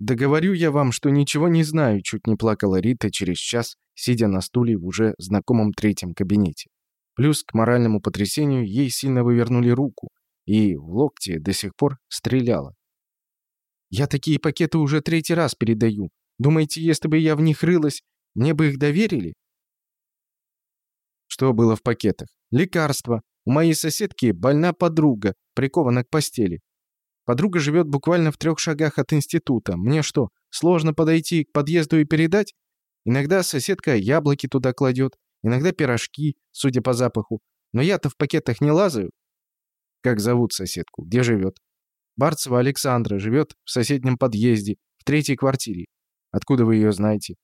«Да говорю я вам, что ничего не знаю», — чуть не плакала Рита через час, сидя на стуле в уже знакомом третьем кабинете. Плюс к моральному потрясению ей сильно вывернули руку, и в локте до сих пор стреляла. «Я такие пакеты уже третий раз передаю. Думаете, если бы я в них рылась, мне бы их доверили?» Что было в пакетах? Лекарства. У моей соседки больна подруга, прикована к постели. Подруга живет буквально в трех шагах от института. Мне что, сложно подойти к подъезду и передать? Иногда соседка яблоки туда кладет, иногда пирожки, судя по запаху. Но я-то в пакетах не лазаю. Как зовут соседку? Где живет? Барцева Александра живет в соседнем подъезде, в третьей квартире. Откуда вы ее знаете?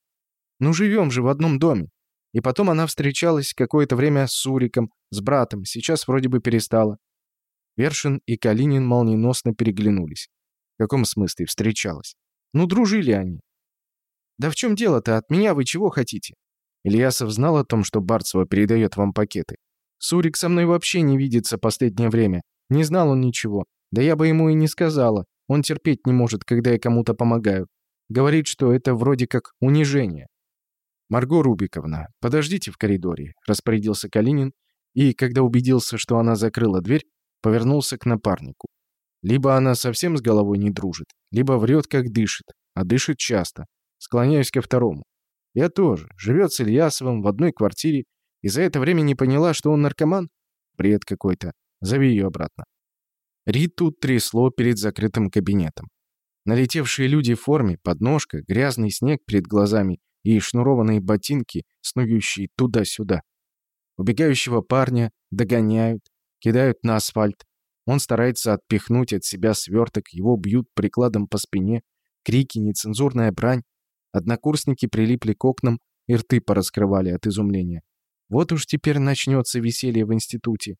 Ну, живем же в одном доме. И потом она встречалась какое-то время с Суриком, с братом, сейчас вроде бы перестала. Вершин и Калинин молниеносно переглянулись. В каком смысле встречалась? Ну, дружили они. Да в чем дело-то? От меня вы чего хотите? Ильясов знал о том, что Барцева передает вам пакеты. Сурик со мной вообще не видится последнее время. Не знал он ничего. Да я бы ему и не сказала. Он терпеть не может, когда я кому-то помогаю. Говорит, что это вроде как унижение. «Марго Рубиковна, подождите в коридоре», — распорядился Калинин, и, когда убедился, что она закрыла дверь, повернулся к напарнику. Либо она совсем с головой не дружит, либо врет, как дышит, а дышит часто. Склоняюсь ко второму. Я тоже. Живет с Ильясовым в одной квартире и за это время не поняла, что он наркоман? Бред какой-то. Зови ее обратно. Риту трясло перед закрытым кабинетом. Налетевшие люди в форме, подножка, грязный снег перед глазами и шнурованные ботинки, снующие туда-сюда. Убегающего парня догоняют, кидают на асфальт. Он старается отпихнуть от себя сверток, его бьют прикладом по спине, крики, нецензурная брань. Однокурсники прилипли к окнам и рты пораскрывали от изумления. Вот уж теперь начнется веселье в институте.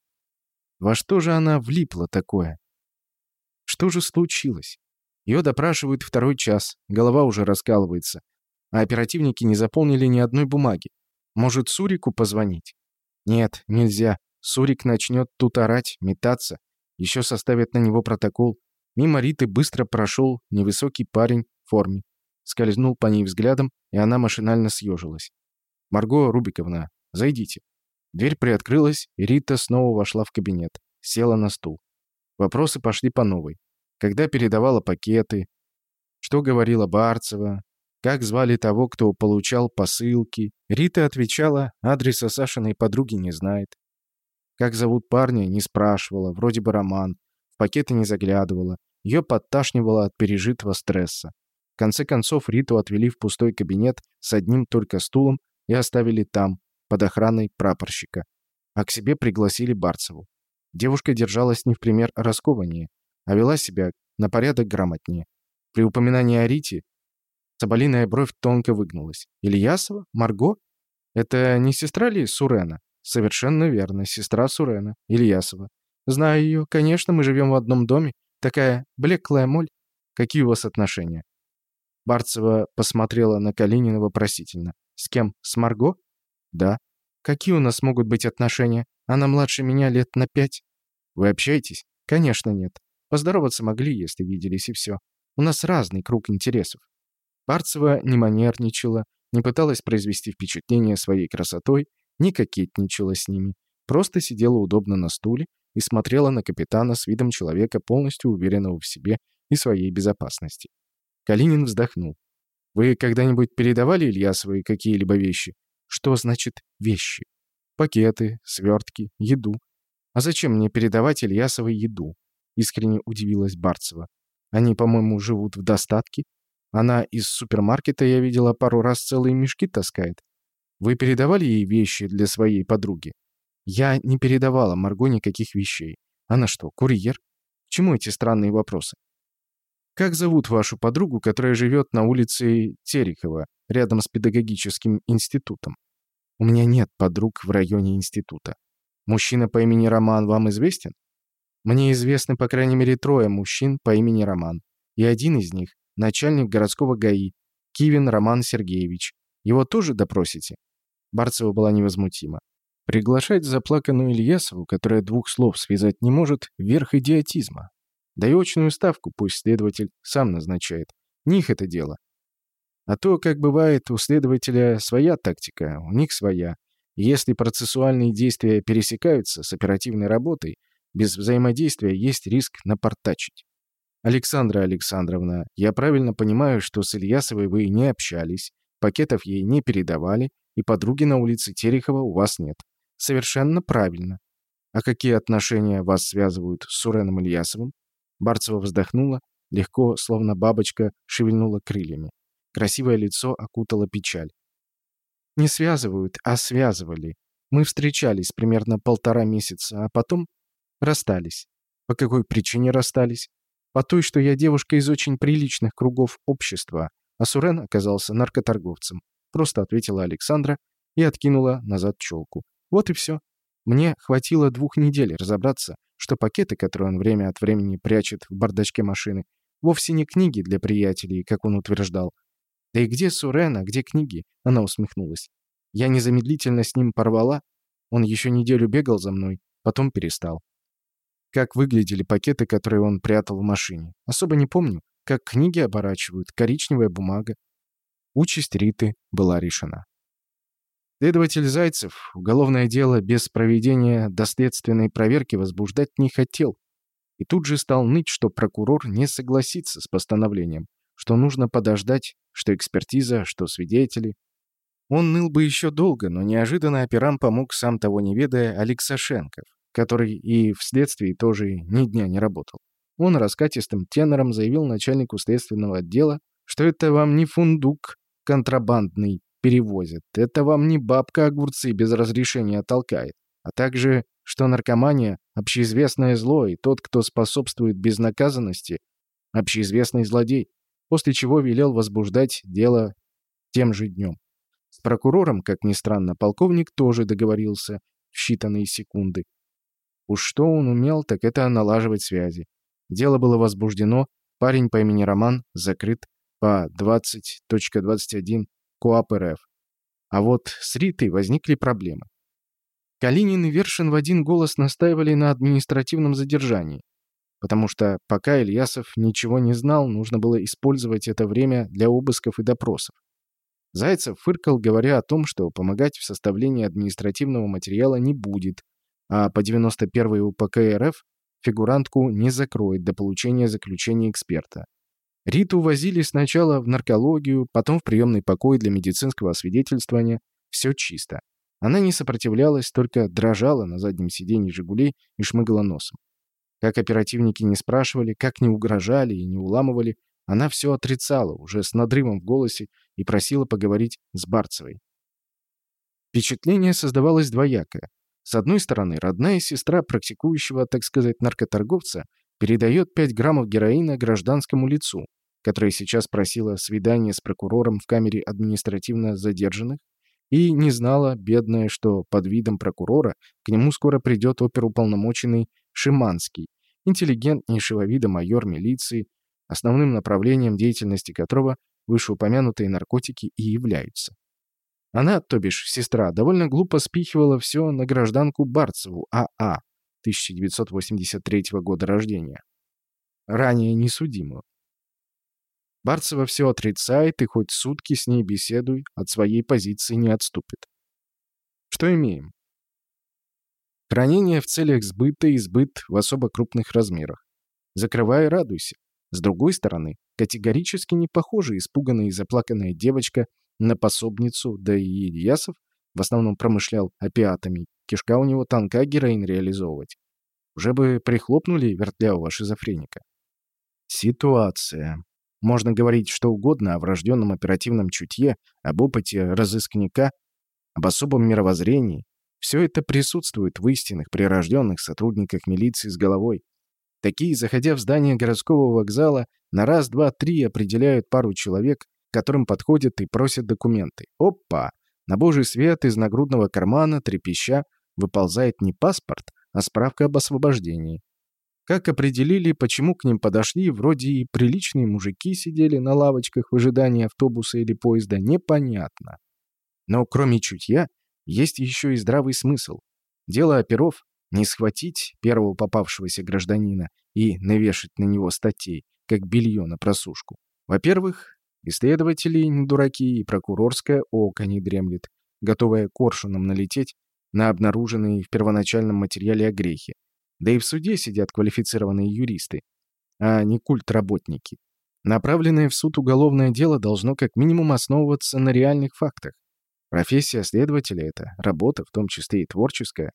Во что же она влипла такое? Что же случилось? Ее допрашивают второй час, голова уже раскалывается, а оперативники не заполнили ни одной бумаги. Может, Сурику позвонить? Нет, нельзя. Сурик начнет тут орать, метаться. Еще составят на него протокол. Мимо Риты быстро прошел невысокий парень в форме. Скользнул по ней взглядом, и она машинально съежилась. «Марго Рубиковна, зайдите». Дверь приоткрылась, и Рита снова вошла в кабинет. Села на стул. Вопросы пошли по новой. Когда передавала пакеты, что говорила Барцева, как звали того, кто получал посылки. Рита отвечала, адреса Сашиной подруги не знает. Как зовут парня, не спрашивала, вроде бы Роман. В пакеты не заглядывала. Ее подташнивало от пережитого стресса. В конце концов Риту отвели в пустой кабинет с одним только стулом и оставили там, под охраной прапорщика. А к себе пригласили Барцеву. Девушка держалась не в пример раскованнее, а вела себя на порядок грамотнее. При упоминании о Рите Соболиная бровь тонко выгнулась. «Ильясова? Марго? Это не сестра ли Сурена?» Совершенно верно, сестра Сурена, Ильясова. Знаю ее, конечно, мы живем в одном доме. Такая блеклая моль. Какие у вас отношения? Барцева посмотрела на Калинина вопросительно. С кем? С Марго? Да. Какие у нас могут быть отношения? Она младше меня лет на пять. Вы общаетесь? Конечно, нет. Поздороваться могли, если виделись, и все. У нас разный круг интересов. Барцева не манерничала, не пыталась произвести впечатление своей красотой, не кокетничала с ними, просто сидела удобно на стуле и смотрела на капитана с видом человека, полностью уверенного в себе и своей безопасности. Калинин вздохнул. «Вы когда-нибудь передавали Ильясовой какие-либо вещи?» «Что значит «вещи»?» «Пакеты, свертки, еду». «А зачем мне передавать Ильясовой еду?» Искренне удивилась Барцева. «Они, по-моему, живут в достатке. Она из супермаркета, я видела, пару раз целые мешки таскает. Вы передавали ей вещи для своей подруги? Я не передавала Марго никаких вещей. Она что, курьер? К чему эти странные вопросы? Как зовут вашу подругу, которая живет на улице Терехова, рядом с педагогическим институтом? У меня нет подруг в районе института. Мужчина по имени Роман вам известен? Мне известны, по крайней мере, трое мужчин по имени Роман. И один из них — начальник городского ГАИ, Кивин Роман Сергеевич. Его тоже допросите? Барцева была невозмутима. Приглашать заплаканную Ильясову, которая двух слов связать не может, верх идиотизма. Да и очную ставку пусть следователь сам назначает. них это дело. А то, как бывает, у следователя своя тактика, у них своя. Если процессуальные действия пересекаются с оперативной работой, без взаимодействия есть риск напортачить. Александра Александровна, я правильно понимаю, что с Ильясовой вы не общались, пакетов ей не передавали, и подруги на улице Терехова у вас нет. Совершенно правильно. А какие отношения вас связывают с Суреном Ильясовым? Барцева вздохнула, легко, словно бабочка, шевельнула крыльями. Красивое лицо окутало печаль. «Не связывают, а связывали. Мы встречались примерно полтора месяца, а потом расстались. По какой причине расстались? По той, что я девушка из очень приличных кругов общества, а Сурен оказался наркоторговцем. Просто ответила Александра и откинула назад челку. Вот и все. Мне хватило двух недель разобраться, что пакеты, которые он время от времени прячет в бардачке машины, вовсе не книги для приятелей, как он утверждал, «Да и где Сурена, где книги?» Она усмехнулась. «Я незамедлительно с ним порвала. Он еще неделю бегал за мной, потом перестал. Как выглядели пакеты, которые он прятал в машине? Особо не помню. Как книги оборачивают, коричневая бумага. Участь Риты была решена. Следователь Зайцев уголовное дело без проведения доследственной проверки возбуждать не хотел. И тут же стал ныть, что прокурор не согласится с постановлением что нужно подождать, что экспертиза, что свидетели. Он ныл бы еще долго, но неожиданно операм помог сам того не ведая Алексашенков, который и вследствие тоже ни дня не работал. Он раскатистым тенором заявил начальнику следственного отдела, что это вам не фундук контрабандный перевозит, это вам не бабка огурцы без разрешения толкает, а также, что наркомания – общеизвестное зло, и тот, кто способствует безнаказанности – общеизвестный злодей после чего велел возбуждать дело тем же днем. С прокурором, как ни странно, полковник тоже договорился в считанные секунды. Уж что он умел, так это налаживать связи. Дело было возбуждено, парень по имени Роман закрыт по 20.21 КоАП РФ. А вот с Ритой возникли проблемы. Калинин и Вершин в один голос настаивали на административном задержании потому что пока Ильясов ничего не знал, нужно было использовать это время для обысков и допросов. Зайцев фыркал, говоря о том, что помогать в составлении административного материала не будет, а по 91 УПК РФ фигурантку не закроет до получения заключения эксперта. Риту возили сначала в наркологию, потом в приемный покой для медицинского освидетельствования. Все чисто. Она не сопротивлялась, только дрожала на заднем сиденье «Жигулей» и шмыгала носом. Как оперативники не спрашивали, как не угрожали и не уламывали, она все отрицала, уже с надрывом в голосе, и просила поговорить с Барцевой. Впечатление создавалось двоякое. С одной стороны, родная сестра практикующего, так сказать, наркоторговца передает 5 граммов героина гражданскому лицу, которое сейчас просило свидание с прокурором в камере административно задержанных, и не знала, бедная, что под видом прокурора к нему скоро придет оперуполномоченный Шиманский, интеллигентнейшего вида майор милиции, основным направлением деятельности которого вышеупомянутые наркотики и являются. Она, то бишь сестра, довольно глупо спихивала все на гражданку Барцеву А.А. 1983 года рождения, ранее несудимую. Барцева все отрицает и хоть сутки с ней беседуй, от своей позиции не отступит. Что имеем? Хранение в целях сбыта и сбыт в особо крупных размерах. Закрывай и радуйся. С другой стороны, категорически не похожа испуганная и заплаканная девочка на пособницу, да и Ильясов в основном промышлял опиатами. Кишка у него тонка героин реализовывать. Уже бы прихлопнули вертлявого шизофреника. Ситуация. Можно говорить что угодно о врожденном оперативном чутье, об опыте разыскника, об особом мировоззрении, все это присутствует в истинных, прирожденных сотрудниках милиции с головой. Такие, заходя в здание городского вокзала, на раз, два, три определяют пару человек, которым подходят и просят документы. Опа! На божий свет из нагрудного кармана, трепеща, выползает не паспорт, а справка об освобождении. Как определили, почему к ним подошли, вроде и приличные мужики сидели на лавочках в ожидании автобуса или поезда, непонятно. Но кроме чутья, есть еще и здравый смысл. Дело оперов — не схватить первого попавшегося гражданина и навешать на него статей, как белье на просушку, Во-первых, исследователи не дураки, и прокурорское око не дремлет, готовое коршуном налететь на обнаруженные в первоначальном материале огрехи. Да и в суде сидят квалифицированные юристы, а не культработники. Направленное в суд уголовное дело должно как минимум основываться на реальных фактах. Профессия следователя — это работа, в том числе и творческая.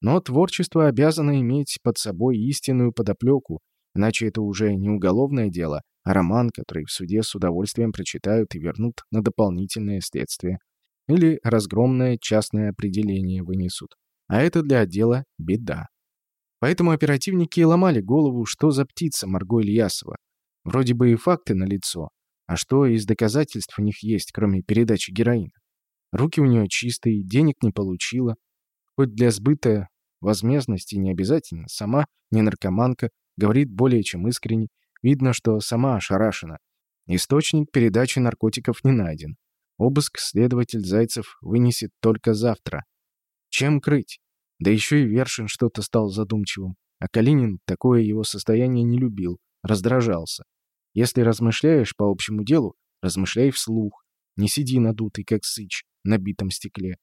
Но творчество обязано иметь под собой истинную подоплеку, иначе это уже не уголовное дело, а роман, который в суде с удовольствием прочитают и вернут на дополнительное следствие. Или разгромное частное определение вынесут. А это для отдела беда. Поэтому оперативники и ломали голову, что за птица Марго Ильясова. Вроде бы и факты налицо, а что из доказательств у них есть, кроме передачи героина? Руки у нее чистые, денег не получила. Хоть для сбыта возмездности не обязательно. Сама не наркоманка, говорит более чем искренне. Видно, что сама ошарашена. Источник передачи наркотиков не найден. Обыск следователь Зайцев вынесет только завтра. Чем крыть? Да еще и Вершин что-то стал задумчивым. А Калинин такое его состояние не любил, раздражался. Если размышляешь по общему делу, размышляй вслух. Не сиди надутый, как сыч, на битом стекле.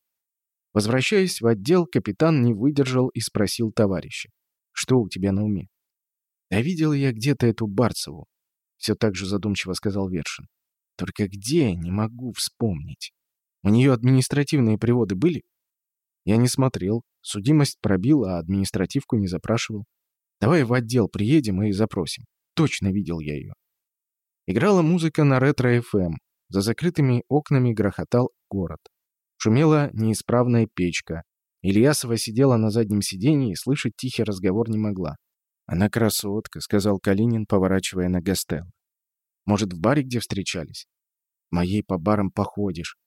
Возвращаясь в отдел, капитан не выдержал и спросил товарища. «Что у тебя на уме?» «Да видел я где-то эту Барцеву», — все так же задумчиво сказал Вершин. «Только где, не могу вспомнить. У нее административные приводы были?» «Я не смотрел. Судимость пробил, а административку не запрашивал. Давай в отдел приедем и запросим. Точно видел я ее». Играла музыка на ретро-ФМ. За закрытыми окнами грохотал город. Шумела неисправная печка. Ильясова сидела на заднем сиденье и слышать тихий разговор не могла. «Она красотка», — сказал Калинин, поворачивая на Гастелло. «Может, в баре где встречались?» «Моей по барам походишь».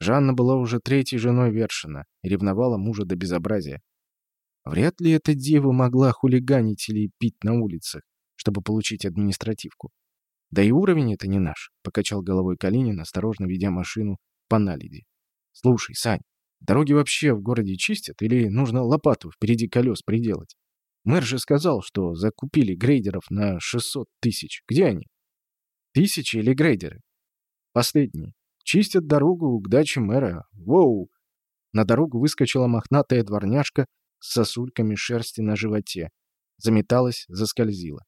Жанна была уже третьей женой Вершина и ревновала мужа до безобразия. Вряд ли эта дева могла хулиганить или пить на улицах, чтобы получить административку. «Да и уровень это не наш», — покачал головой Калинин, осторожно ведя машину по наледи. «Слушай, Сань, дороги вообще в городе чистят или нужно лопату впереди колес приделать? Мэр же сказал, что закупили грейдеров на 600 тысяч. Где они? Тысячи или грейдеры? Последние. Чистят дорогу к даче мэра. Воу! На дорогу выскочила мохнатая дворняжка с сосульками шерсти на животе. Заметалась, заскользила.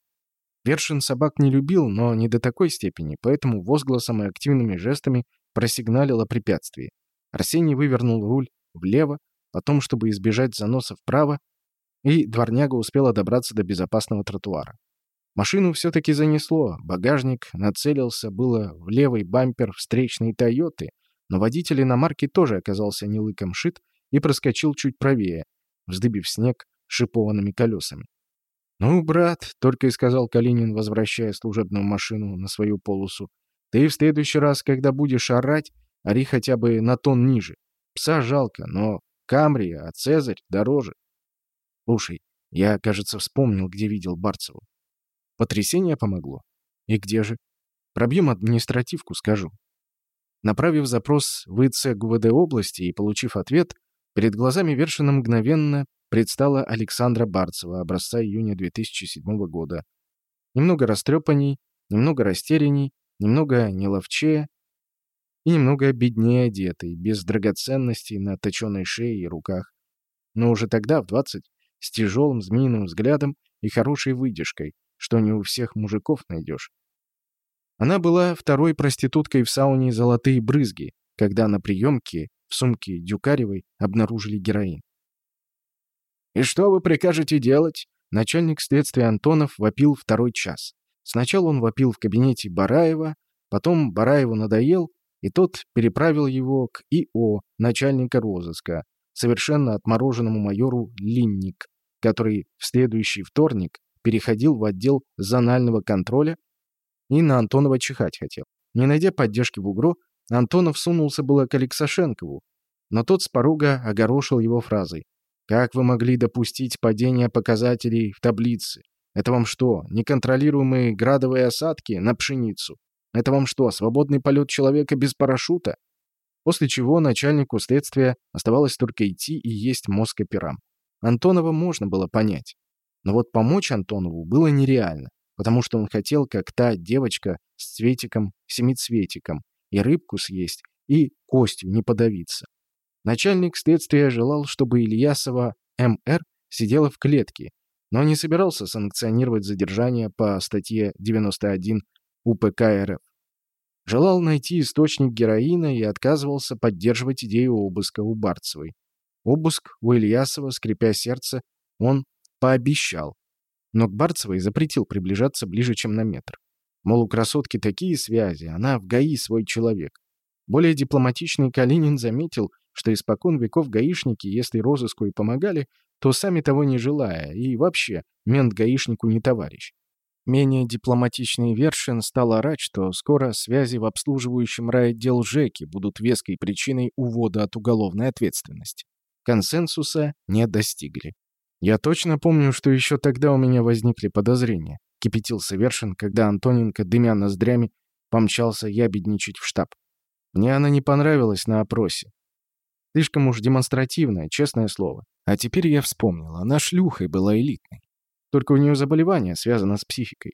Вершин собак не любил, но не до такой степени, поэтому возгласом и активными жестами просигналил о препятствии. Арсений вывернул руль влево, потом, чтобы избежать заноса вправо, и дворняга успела добраться до безопасного тротуара. Машину все-таки занесло, багажник нацелился было в левый бампер встречной «Тойоты», но водитель иномарки тоже оказался не лыком шит и проскочил чуть правее, вздыбив снег шипованными колесами. «Ну, брат», — только и сказал Калинин, возвращая служебную машину на свою полосу, «ты в следующий раз, когда будешь орать, ори хотя бы на тон ниже. Пса жалко, но Камри, а Цезарь дороже». Слушай, я, кажется, вспомнил, где видел Барцеву. Потрясение помогло. И где же? Пробьем административку, скажу. Направив запрос в ИЦ ГУВД области и получив ответ, перед глазами Вершина мгновенно предстала Александра Барцева, образца июня 2007 года. Немного растрепанней, немного растерянней, немного неловчее и немного беднее одетый, без драгоценностей на точенной шее и руках. Но уже тогда, в 20, с тяжелым змеиным взглядом и хорошей выдержкой, что не у всех мужиков найдешь. Она была второй проституткой в сауне «Золотые брызги», когда на приемке в сумке Дюкаревой обнаружили героин. «И что вы прикажете делать?» Начальник следствия Антонов вопил второй час. Сначала он вопил в кабинете Бараева, потом Бараеву надоел, и тот переправил его к ИО, начальника розыска, совершенно отмороженному майору Линник, который в следующий вторник переходил в отдел зонального контроля и на Антонова чихать хотел. Не найдя поддержки в угро, Антонов сунулся было к Алексашенкову, но тот с порога огорошил его фразой. «Как вы могли допустить падение показателей в таблице? Это вам что, неконтролируемые градовые осадки на пшеницу? Это вам что, свободный полет человека без парашюта? После чего начальнику следствия оставалось только идти и есть мозг операм. Антонова можно было понять. Но вот помочь Антонову было нереально. потому что он хотел, как та девочка с цветиком-семицветиком, и рыбку съесть, и костью не подавиться. Начальник следствия желал, чтобы Ильясова М.Р. сидела в клетке, но не собирался санкционировать задержание по статье 91 УПК РФ. Желал найти источник героина и отказывался поддерживать идею обыска у Барцевой. Обыск у Ильясова, скрипя сердце, он пообещал. Но к Барцевой запретил приближаться ближе, чем на метр. Мол, у красотки такие связи, она в ГАИ свой человек. Более дипломатичный Калинин заметил, что испокон веков гаишники, если розыску и помогали, то сами того не желая, и вообще, мент гаишнику не товарищ. Менее дипломатичный Вершин стал орать, что скоро связи в обслуживающем райотдел ЖЭКи будут веской причиной увода от уголовной ответственности. Консенсуса не достигли. «Я точно помню, что еще тогда у меня возникли подозрения», — кипятился Вершин, когда Антоненко, дымя ноздрями, помчался ябедничать в штаб. «Мне она не понравилась на опросе. Слишком уж демонстративная, честное слово. А теперь я вспомнил, она шлюхой была элитной. Только у нее заболевание связано с психикой.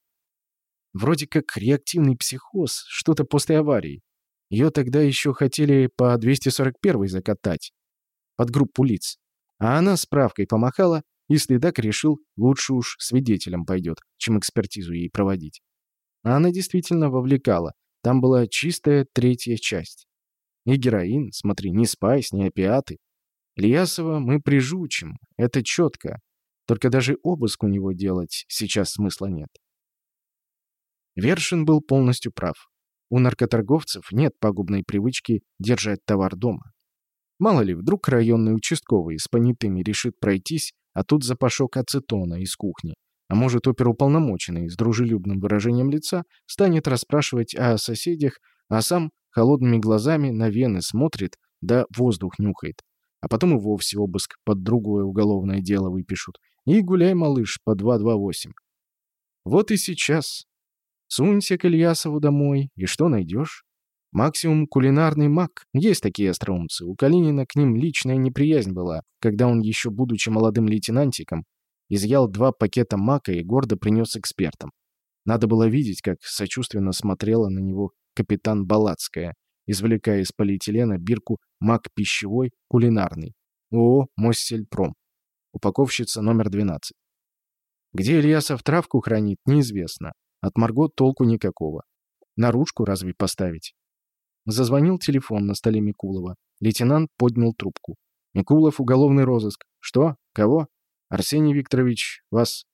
Вроде как реактивный психоз, что-то после аварии. Ее тогда еще хотели по 241 закатать, под группу лиц. А она справкой помахала, и следак решил, лучше уж свидетелем пойдет, чем экспертизу ей проводить. А она действительно вовлекала. Там была чистая третья часть. И героин, смотри, ни спайс, ни опиаты. Ильясова мы прижучим, это четко. Только даже обыск у него делать сейчас смысла нет. Вершин был полностью прав. У наркоторговцев нет пагубной привычки держать товар дома. Мало ли, вдруг районный участковый с понятыми решит пройтись, а тут запашок ацетона из кухни. А может, оперуполномоченный с дружелюбным выражением лица станет расспрашивать о соседях, а сам холодными глазами на вены смотрит, да воздух нюхает. А потом и вовсе обыск под другое уголовное дело выпишут. И гуляй, малыш, по 228. Вот и сейчас. Сунься к Ильясову домой, и что найдешь? Максимум кулинарный маг. Есть такие остроумцы. У Калинина к ним личная неприязнь была, когда он, еще будучи молодым лейтенантиком, изъял два пакета мака и гордо принес экспертам. Надо было видеть, как сочувственно смотрела на него капитан Балацкая, извлекая из полиэтилена бирку «Мак пищевой, кулинарный». ООО «Моссельпром». Упаковщица номер 12. Где Ильясов травку хранит, неизвестно. От Марго толку никакого. Наружку разве поставить? Зазвонил телефон на столе Микулова. Лейтенант поднял трубку. «Микулов, уголовный розыск». «Что? Кого?» «Арсений Викторович, вас...»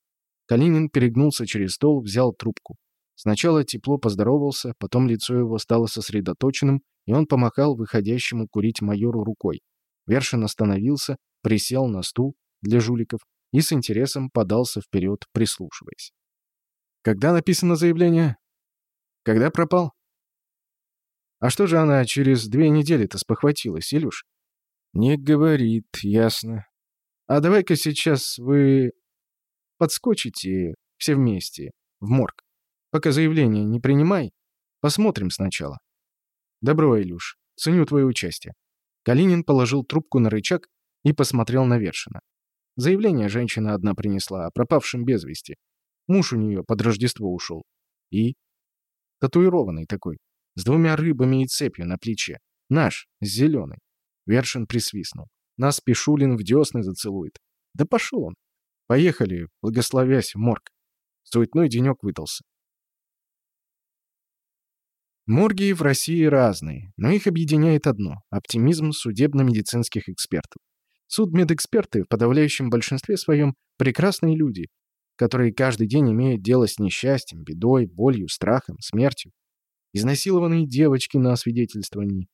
Калинин перегнулся через стол, взял трубку. Сначала тепло поздоровался, потом лицо его стало сосредоточенным, и он помахал выходящему курить майору рукой. Вершин остановился, присел на стул для жуликов и с интересом подался вперед, прислушиваясь. «Когда написано заявление? Когда пропал?» «А что же она через две недели-то спохватилась, Илюш?» «Не говорит, ясно. А давай-ка сейчас вы подскочите все вместе в морг. Пока заявление не принимай. Посмотрим сначала. Добро, Илюш. Ценю твое участие. Калинин положил трубку на рычаг и посмотрел на Вершина. Заявление женщина одна принесла о пропавшем без вести. Муж у нее под Рождество ушел. И? Татуированный такой. С двумя рыбами и цепью на плече. Наш, с зеленой. Вершин присвистнул. Нас Пишулин в десны зацелует. Да пошел он. Поехали, благословясь, в морг. Суетной денек выдался. Морги в России разные, но их объединяет одно – оптимизм судебно-медицинских экспертов. Судмедэксперты в подавляющем большинстве своем прекрасные люди, которые каждый день имеют дело с несчастьем, бедой, болью, страхом, смертью. Изнасилованные девочки на освидетельствовании.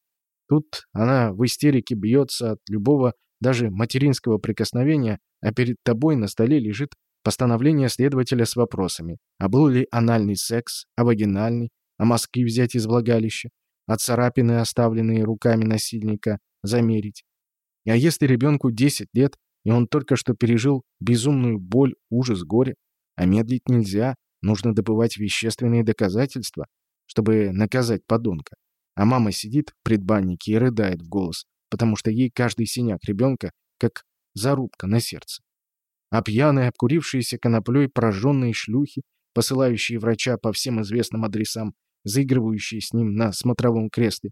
Тут она в истерике бьется от любого, даже материнского прикосновения, а перед тобой на столе лежит постановление следователя с вопросами, а был ли анальный секс, а вагинальный, а мазки взять из влагалища, а царапины, оставленные руками насильника, замерить. А если ребенку 10 лет, и он только что пережил безумную боль, ужас, горе, а медлить нельзя, нужно добывать вещественные доказательства, чтобы наказать подонка. А мама сидит в предбаннике и рыдает в голос, потому что ей каждый синяк ребенка как зарубка на сердце. А пьяные, обкурившиеся коноплей прожженные шлюхи посылающие врача по всем известным адресам, заигрывающие с ним на смотровом кресле.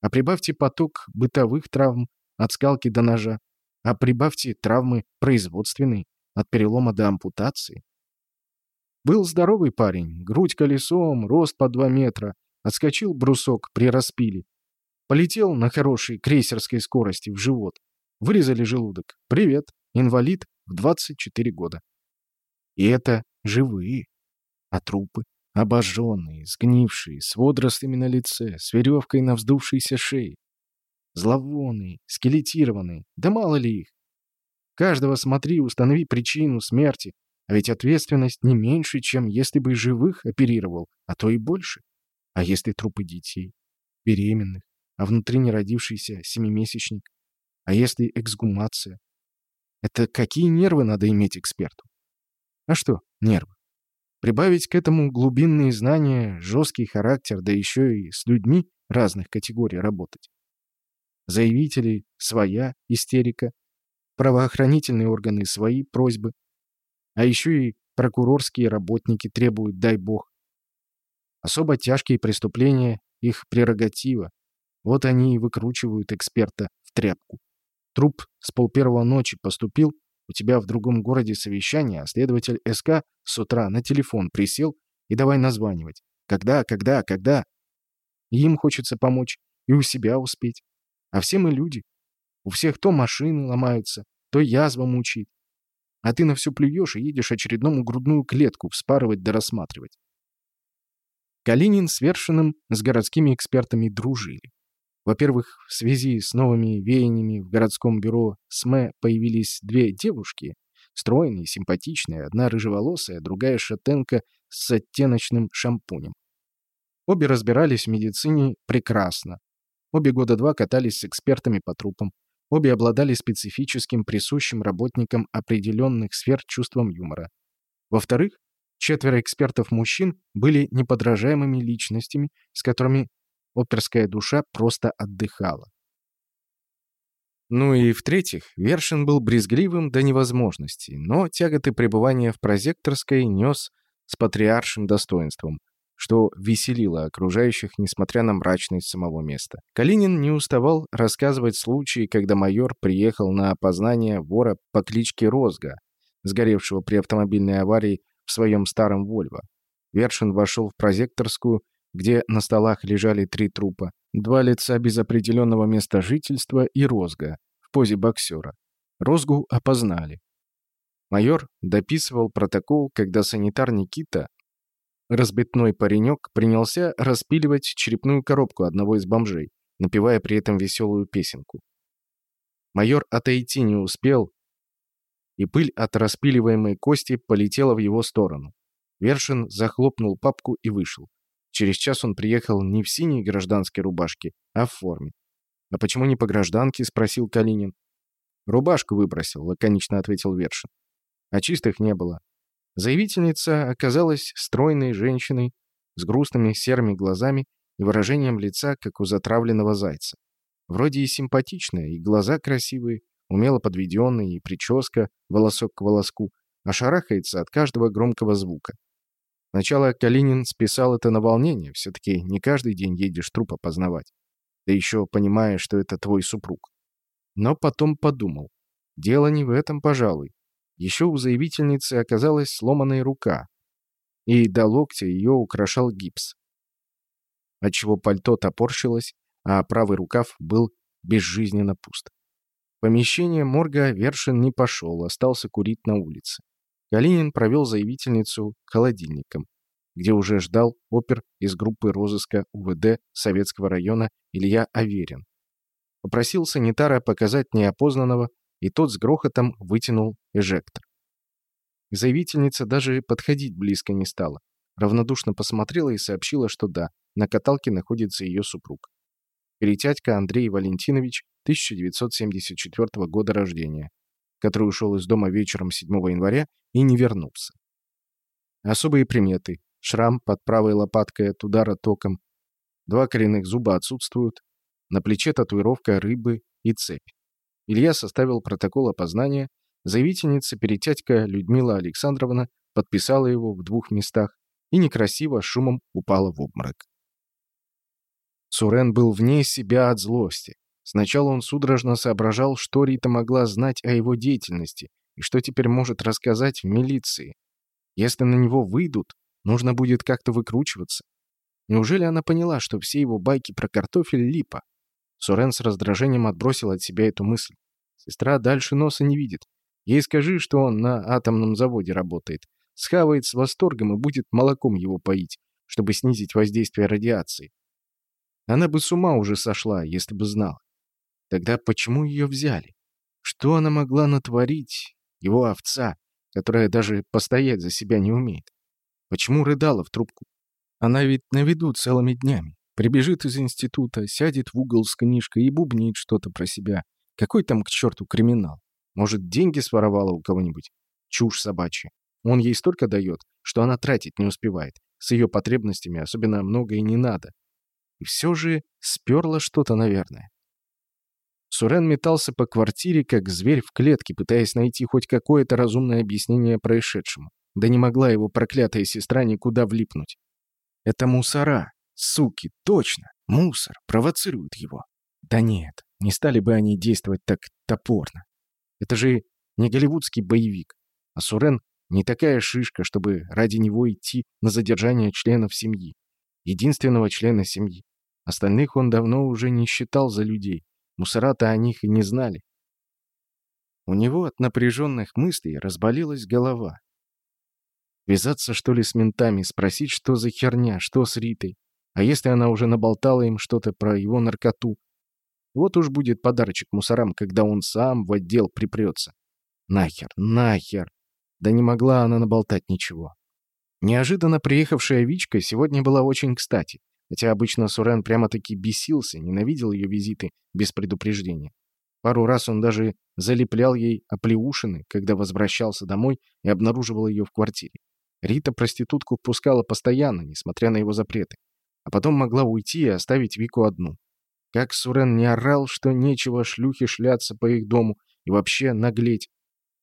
А прибавьте поток бытовых травм от скалки до ножа, а прибавьте травмы производственные, от перелома до ампутации. Был здоровый парень, грудь колесом, рост по 2 метра, отскочил брусок при распиле. Полетел на хорошей крейсерской скорости в живот. Вырезали желудок. Привет, инвалид в 24 года. И это живые. А трупы? Обожженные, сгнившие, с водорослями на лице, с веревкой на вздувшейся шее. Зловонные, скелетированные. Да мало ли их. Каждого смотри, установи причину смерти. А ведь ответственность не меньше, чем если бы живых оперировал, а то и больше. А если трупы детей, беременных, а внутри не родившийся семимесячник? А если эксгумация? Это какие нервы надо иметь эксперту? А что, нервы? Прибавить к этому глубинные знания, жесткий характер, да еще и с людьми разных категорий работать. Заявители – своя истерика, правоохранительные органы – свои просьбы, а еще и прокурорские работники требуют «дай бог». Особо тяжкие преступления – их прерогатива. Вот они и выкручивают эксперта в тряпку. Труп с полпервого ночи поступил, у тебя в другом городе совещание, а следователь СК с утра на телефон присел и давай названивать. Когда, когда, когда? Им хочется помочь, и у себя успеть. А все мы люди. У всех то машины ломаются, то язва мучит. А ты на все плюешь и едешь очередному грудную клетку вспарывать да рассматривать. Калинин с Вершиным с городскими экспертами дружили. Во-первых, в связи с новыми веяниями в городском бюро СМЭ появились две девушки, стройные, симпатичные, одна рыжеволосая, другая шатенка с оттеночным шампунем. Обе разбирались в медицине прекрасно. Обе года два катались с экспертами по трупам. Обе обладали специфическим, присущим работникам определенных сфер чувством юмора. Во-вторых, четверо экспертов-мужчин были неподражаемыми личностями, с которыми оперская душа просто отдыхала. Ну и в-третьих, Вершин был брезгливым до невозможности, но тяготы пребывания в прозекторской нес с патриаршим достоинством, что веселило окружающих, несмотря на мрачность самого места. Калинин не уставал рассказывать случаи, когда майор приехал на опознание вора по кличке Розга, сгоревшего при автомобильной аварии в своем старом «Вольво». Вершин вошел в прозекторскую где на столах лежали три трупа, два лица без определенного места жительства и розга в позе боксера. Розгу опознали. Майор дописывал протокол, когда санитар Никита, разбитной паренек, принялся распиливать черепную коробку одного из бомжей, напевая при этом веселую песенку. Майор отойти не успел, и пыль от распиливаемой кости полетела в его сторону. Вершин захлопнул папку и вышел. Через час он приехал не в синей гражданской рубашке, а в форме. «А почему не по гражданке?» — спросил Калинин. «Рубашку выбросил», — лаконично ответил Вершин. А чистых не было. Заявительница оказалась стройной женщиной с грустными серыми глазами и выражением лица, как у затравленного зайца. Вроде и симпатичная, и глаза красивые, умело подведенные, и прическа, волосок к волоску, а шарахается от каждого громкого звука. Сначала Калинин списал это на волнение, все-таки не каждый день едешь труп опознавать. Да еще понимая, что это твой супруг. Но потом подумал. Дело не в этом, пожалуй. Еще у заявительницы оказалась сломанная рука, и до локтя ее украшал гипс. Отчего пальто топорщилось, а правый рукав был безжизненно пуст. В помещение морга Вершин не пошел, остался курить на улице. Калинин провел заявительницу к холодильникам, где уже ждал опер из группы розыска УВД Советского района Илья Аверин. Попросил санитара показать неопознанного, и тот с грохотом вытянул эжектор. Заявительница даже подходить близко не стала. Равнодушно посмотрела и сообщила, что да, на каталке находится ее супруг. Перетятько Андрей Валентинович, 1974 года рождения, который ушел из дома вечером 7 января и не вернулся. Особые приметы. Шрам под правой лопаткой от удара током. Два коренных зуба отсутствуют. На плече татуировка рыбы и цепь. Илья составил протокол опознания, Заявительница перетятька Людмила Александровна подписала его в двух местах и некрасиво шумом упала в обморок. Сурен был вне себя от злости. Сначала он судорожно соображал, что Рита могла знать о его деятельности и что теперь может рассказать в милиции. Если на него выйдут, нужно будет как-то выкручиваться. Неужели она поняла, что все его байки про картофель — липа? Сурен с раздражением отбросил от себя эту мысль. Сестра дальше носа не видит. Ей скажи, что он на атомном заводе работает. Схавает с восторгом и будет молоком его поить, чтобы снизить воздействие радиации. Она бы с ума уже сошла, если бы знала. Тогда почему ее взяли? Что она могла натворить, его овца, которая даже постоять за себя не умеет? Почему рыдала в трубку? Она ведь на виду целыми днями. Прибежит из института, сядет в угол с книжкой и бубнит что-то про себя. Какой там к черту криминал? Может, деньги своровала у кого-нибудь? Чушь собачья. Он ей столько дает, что она тратить не успевает. С ее потребностями особенно много и не надо. И все же сперло что-то, наверное. Сурен метался по квартире, как зверь в клетке, пытаясь найти хоть какое-то разумное объяснение происшедшему. Да не могла его проклятая сестра никуда влипнуть. Это мусора. Суки, точно. Мусор. Провоцируют его. Да нет, не стали бы они действовать так топорно. Это же не голливудский боевик. А Сурен не такая шишка, чтобы ради него идти на задержание членов семьи. Единственного члена семьи. Остальных он давно уже не считал за людей. Мусора-то о них и не знали. У него от напряженных мыслей разболелась голова. Вязаться, что ли, с ментами, спросить, что за херня, что с Ритой. А если она уже наболтала им что-то про его наркоту? Вот уж будет подарочек мусорам, когда он сам в отдел припрется. Нахер, нахер. Да не могла она наболтать ничего. Неожиданно приехавшая Вичка сегодня была очень кстати, хотя обычно Сурен прямо-таки бесился, ненавидел ее визиты без предупреждения. Пару раз он даже залеплял ей оплеушины, когда возвращался домой и обнаруживал ее в квартире. Рита проститутку впускала постоянно, несмотря на его запреты. А потом могла уйти и оставить Вику одну. Как Сурен не орал, что нечего шлюхи шляться по их дому и вообще наглеть,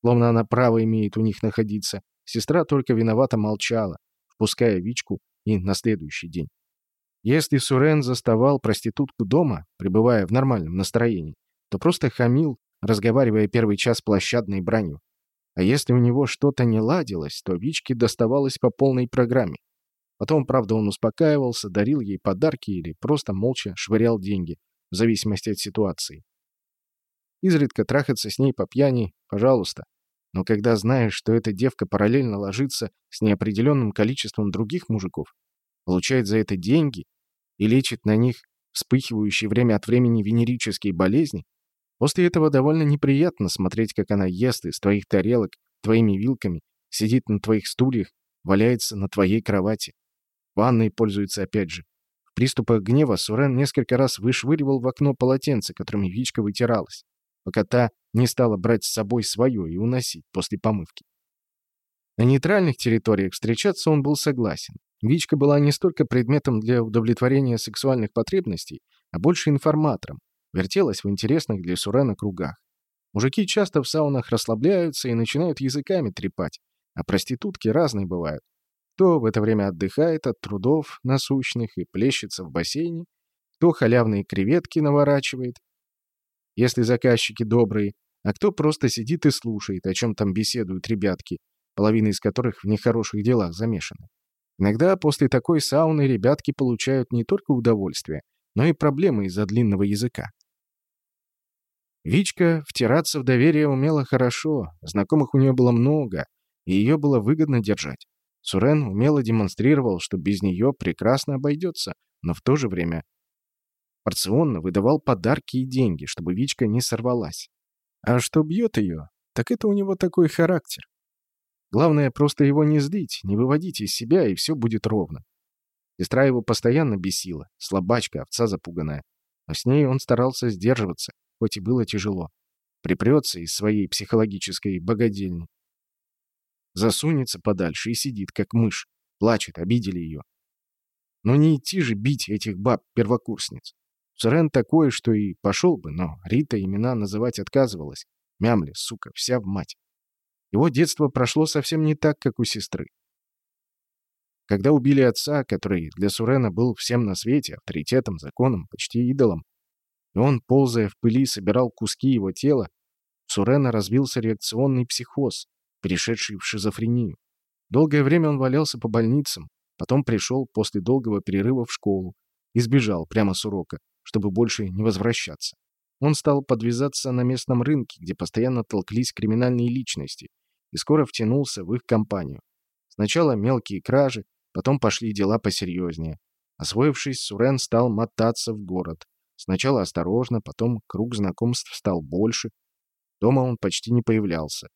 словно она право имеет у них находиться, сестра только виновато молчала, впуская Вичку и на следующий день. Если Сурен заставал проститутку дома, пребывая в нормальном настроении, то просто хамил, разговаривая первый час площадной бранью. А если у него что-то не ладилось, то Вичке доставалось по полной программе. Потом, правда, он успокаивался, дарил ей подарки или просто молча швырял деньги, в зависимости от ситуации. Изредка трахаться с ней по пьяни, пожалуйста. Но когда знаешь, что эта девка параллельно ложится с неопределенным количеством других мужиков, получает за это деньги и лечит на них вспыхивающие время от времени венерические болезни, После этого довольно неприятно смотреть, как она ест из твоих тарелок, твоими вилками, сидит на твоих стульях, валяется на твоей кровати. Ванной пользуется опять же. В приступах гнева Сурен несколько раз вышвыривал в окно полотенце, которым Вичка вытиралась, пока та не стала брать с собой свое и уносить после помывки. На нейтральных территориях встречаться он был согласен. Вичка была не столько предметом для удовлетворения сексуальных потребностей, а больше информатором, вертелась в интересных для Сурена кругах. Мужики часто в саунах расслабляются и начинают языками трепать, а проститутки разные бывают. Кто в это время отдыхает от трудов насущных и плещется в бассейне, кто халявные креветки наворачивает, если заказчики добрые, а кто просто сидит и слушает, о чем там беседуют ребятки, половина из которых в нехороших делах замешаны. Иногда после такой сауны ребятки получают не только удовольствие, но и проблемы из-за длинного языка. Вичка втираться в доверие умела хорошо, знакомых у нее было много, и ее было выгодно держать. Сурен умело демонстрировал, что без нее прекрасно обойдется, но в то же время порционно выдавал подарки и деньги, чтобы Вичка не сорвалась. А что бьет ее, так это у него такой характер. Главное, просто его не злить, не выводить из себя, и все будет ровно. Сестра его постоянно бесила, слабачка, овца запуганная. Но с ней он старался сдерживаться, хоть и было тяжело. Припрется из своей психологической богадельни. Засунется подальше и сидит, как мышь. Плачет, обидели ее. Но не идти же бить этих баб-первокурсниц. Сурен такой, что и пошел бы, но Рита имена называть отказывалась. Мямли, сука, вся в мать. Его детство прошло совсем не так, как у сестры. Когда убили отца, который для Сурена был всем на свете, авторитетом, законом, почти идолом, и он, ползая в пыли, собирал куски его тела, у Сурена развился реакционный психоз, перешедший в шизофрению. Долгое время он валялся по больницам, потом пришел после долгого перерыва в школу и сбежал прямо с урока, чтобы больше не возвращаться. Он стал подвязаться на местном рынке, где постоянно толклись криминальные личности, и скоро втянулся в их компанию. Сначала мелкие кражи, потом пошли дела посерьезнее. Освоившись, Сурен стал мотаться в город. Сначала осторожно, потом круг знакомств стал больше. Дома он почти не появлялся.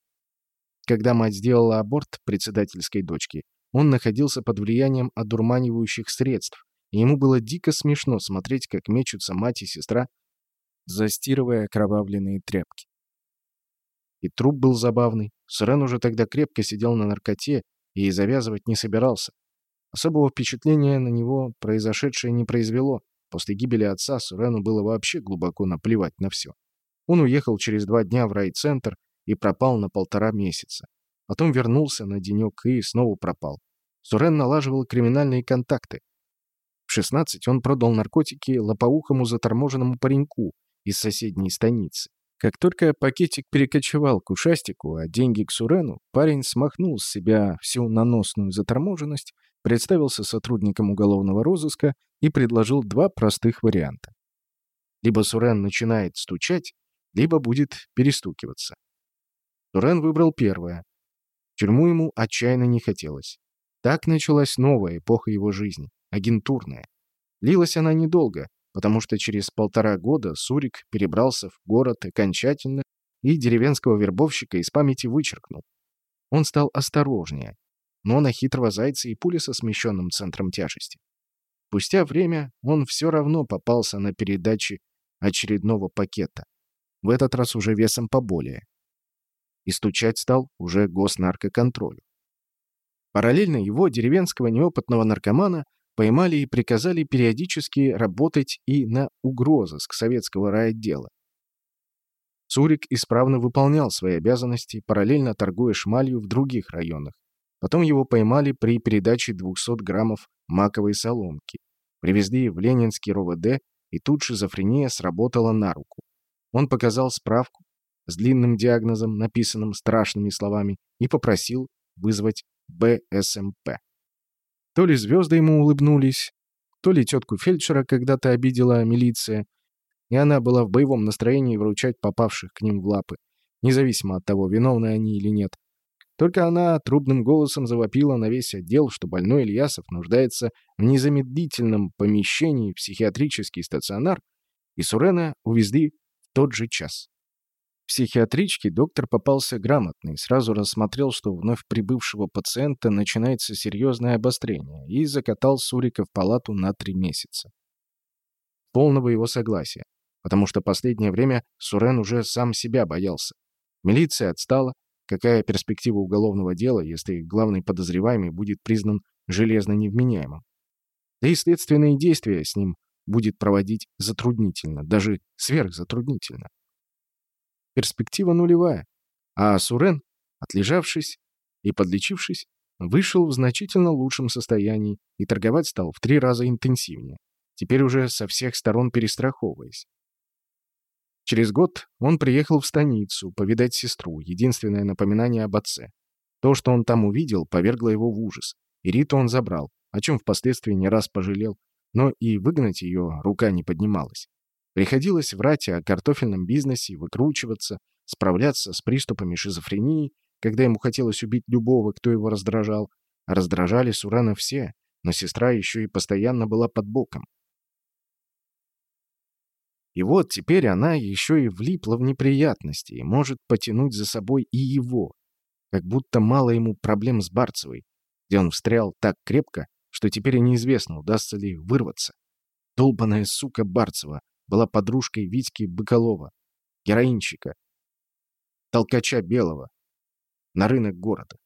Когда мать сделала аборт председательской дочки, он находился под влиянием одурманивающих средств, и ему было дико смешно смотреть, как мечутся мать и сестра, застирывая окровавленные тряпки. И труп был забавный. Сурен уже тогда крепко сидел на наркоте и завязывать не собирался. Особого впечатления на него произошедшее не произвело. После гибели отца Сурену было вообще глубоко наплевать на все. Он уехал через два дня в райцентр и пропал на полтора месяца. Потом вернулся на денек и снова пропал. Сурен налаживал криминальные контакты. В 16 он продал наркотики лопоухому заторможенному пареньку из соседней станицы. Как только пакетик перекочевал к ушастику, а деньги к Сурену, парень смахнул с себя всю наносную заторможенность, представился сотрудником уголовного розыска и предложил два простых варианта. Либо Сурен начинает стучать, либо будет перестукиваться. Сурен выбрал первое. Тюрьму ему отчаянно не хотелось. Так началась новая эпоха его жизни, агентурная. Лилась она недолго, потому что через полтора года Сурик перебрался в город окончательно и деревенского вербовщика из памяти вычеркнул. Он стал осторожнее, но на хитрого зайца и пули со смещенным центром тяжести. Спустя время он все равно попался на передаче очередного пакета, в этот раз уже весом поболее. И стучать стал уже госнаркоконтролю. Параллельно его, деревенского неопытного наркомана, поймали и приказали периодически работать и на угрозыск советского райотдела. Цурик исправно выполнял свои обязанности, параллельно торгуя шмалью в других районах. Потом его поймали при передаче 200 граммов маковой соломки. Привезли в Ленинский РОВД, и тут шизофрения сработала на руку. Он показал справку с длинным диагнозом, написанным страшными словами, и попросил вызвать БСМП. То ли звезды ему улыбнулись, то ли тетку фельдшера когда-то обидела милиция, и она была в боевом настроении вручать попавших к ним в лапы, независимо от того, виновны они или нет. Только она трубным голосом завопила на весь отдел, что больной Ильясов нуждается в незамедлительном помещении в психиатрический стационар, и Сурена увезли в тот же час психиатричке доктор попался грамотный, сразу рассмотрел, что вновь прибывшего пациента начинается серьезное обострение, и закатал Сурика в палату на три месяца. Полного его согласия, потому что последнее время Сурен уже сам себя боялся. Милиция отстала. Какая перспектива уголовного дела, если главный подозреваемый будет признан железно невменяемым? Да и следственные действия с ним будет проводить затруднительно, даже сверхзатруднительно перспектива нулевая. А Сурен, отлежавшись и подлечившись, вышел в значительно лучшем состоянии и торговать стал в три раза интенсивнее, теперь уже со всех сторон перестраховываясь. Через год он приехал в станицу повидать сестру, единственное напоминание об отце. То, что он там увидел, повергло его в ужас, и Риту он забрал, о чем впоследствии не раз пожалел, но и выгнать ее рука не поднималась. Приходилось врать о картофельном бизнесе, выкручиваться, справляться с приступами шизофрении, когда ему хотелось убить любого, кто его раздражал. Раздражали Сурана все, но сестра еще и постоянно была под боком. И вот теперь она еще и влипла в неприятности и может потянуть за собой и его. Как будто мало ему проблем с Барцевой, где он встрял так крепко, что теперь неизвестно, удастся ли вырваться. Долбаная сука Барцева, была подружкой Витьки Быколова, героинщика, толкача Белого, на рынок города.